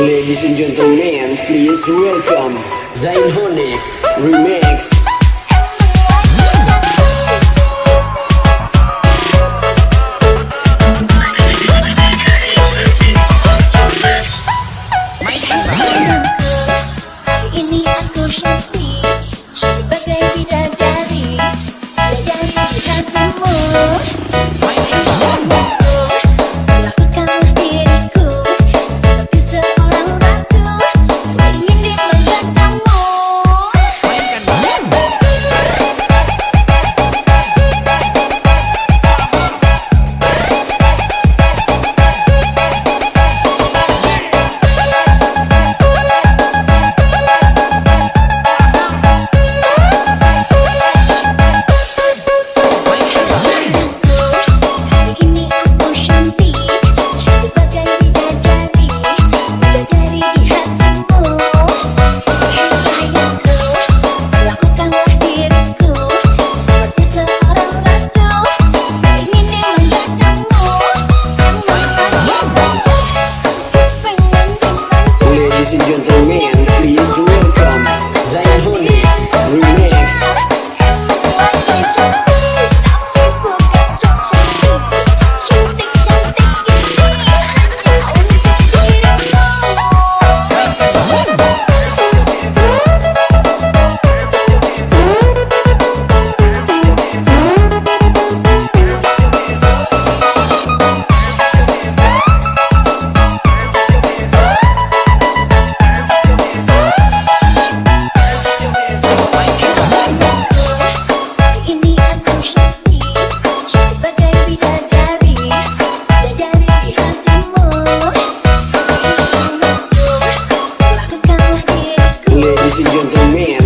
Ladies and gentlemen, please welcome Zayn Remix. gives a man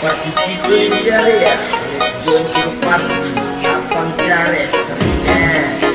Party people jari ya Let's join to the party Abang Jares Ringan ya.